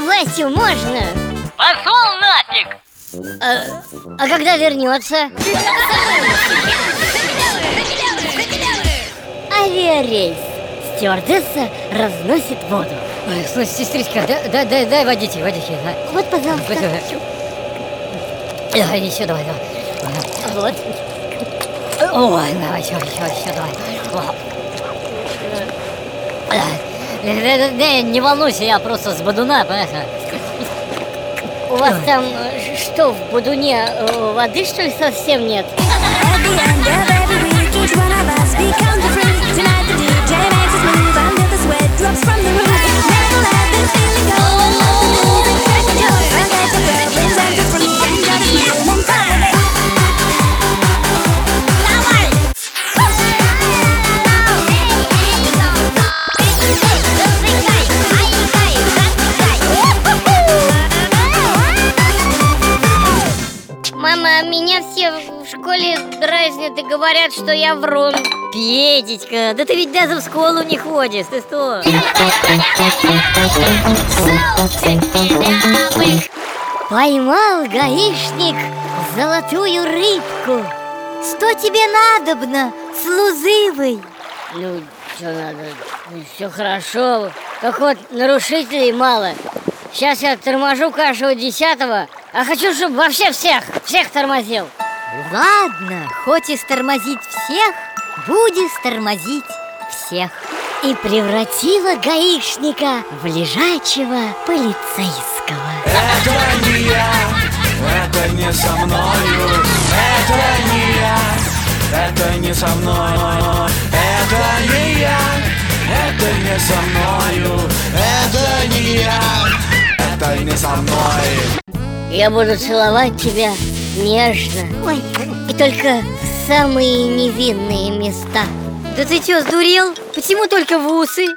Витю можно? Пошел нафиг! А, а когда вернется? Авиарейс. Стюардесса разносит воду. Ой, слушай, сестричка, дай, дай, дай, дай водички, водички. да. Вот, пожалуйста. Давай, еще давай, давай. Вот. Ой, давай, еще, еще, еще, давай. Э, Не волнуйся, я просто с бодуна, понимаешь? У вас там э, что, в Будуне э, воды, что ли, совсем нет? Мама, меня все в школе дразнят и говорят, что я врун. Петечка, да ты ведь даже в школу не ходишь, ты что? Поймал гаишник золотую рыбку. Что тебе надобно, слузывый? Ну, что надо? Все хорошо. Как вот нарушителей мало. Сейчас я торможу каждого десятого, а хочу, чтобы вообще всех, всех тормозил. Ладно, хоть и стормозить всех, будешь тормозить всех. И превратила гаишника в лежачего полицейского. Это не я, это не со мною, это не я, это не со мной, это не я, это не со мною, это не я, это не со мной. Я буду целовать тебя нежно. Ой, И только в самые невинные места. да ты что, сдурел? Почему только в усы?